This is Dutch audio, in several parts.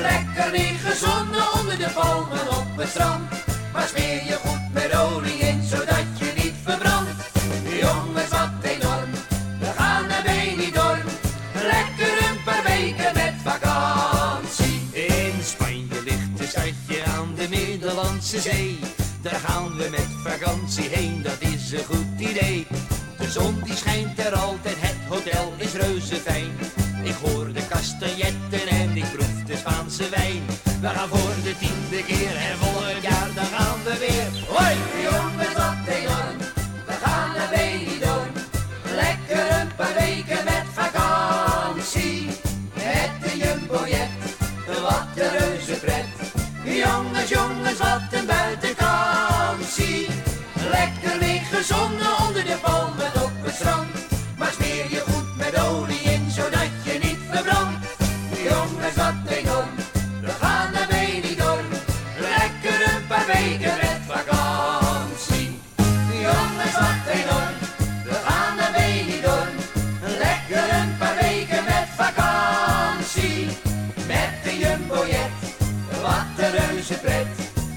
Lekker ingezonnen onder de palmen op het strand. Maar smeer je goed met olie in, zodat je niet verbrandt. Jongens, wat enorm, we gaan naar Benidorm. Lekker een paar weken met vakantie. In Spanje ligt een stadje aan de Middellandse Zee. Daar gaan we met vakantie heen, dat is een goed idee. De zon die schijnt er altijd, het hotel is reuze fijn. Ik hoor de kastanjetten en ik Spaanse wijn. We gaan voor de tiende keer en volgend jaar dan gaan we weer. Hoi! Jongens, wat enorm, we gaan naar Benidorm. Lekker een paar weken met vakantie. Met de jumbojet, wat een reuze pret. Jongens, jongens, wat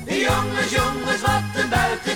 Jongens, jongens, wat een buitenkantie.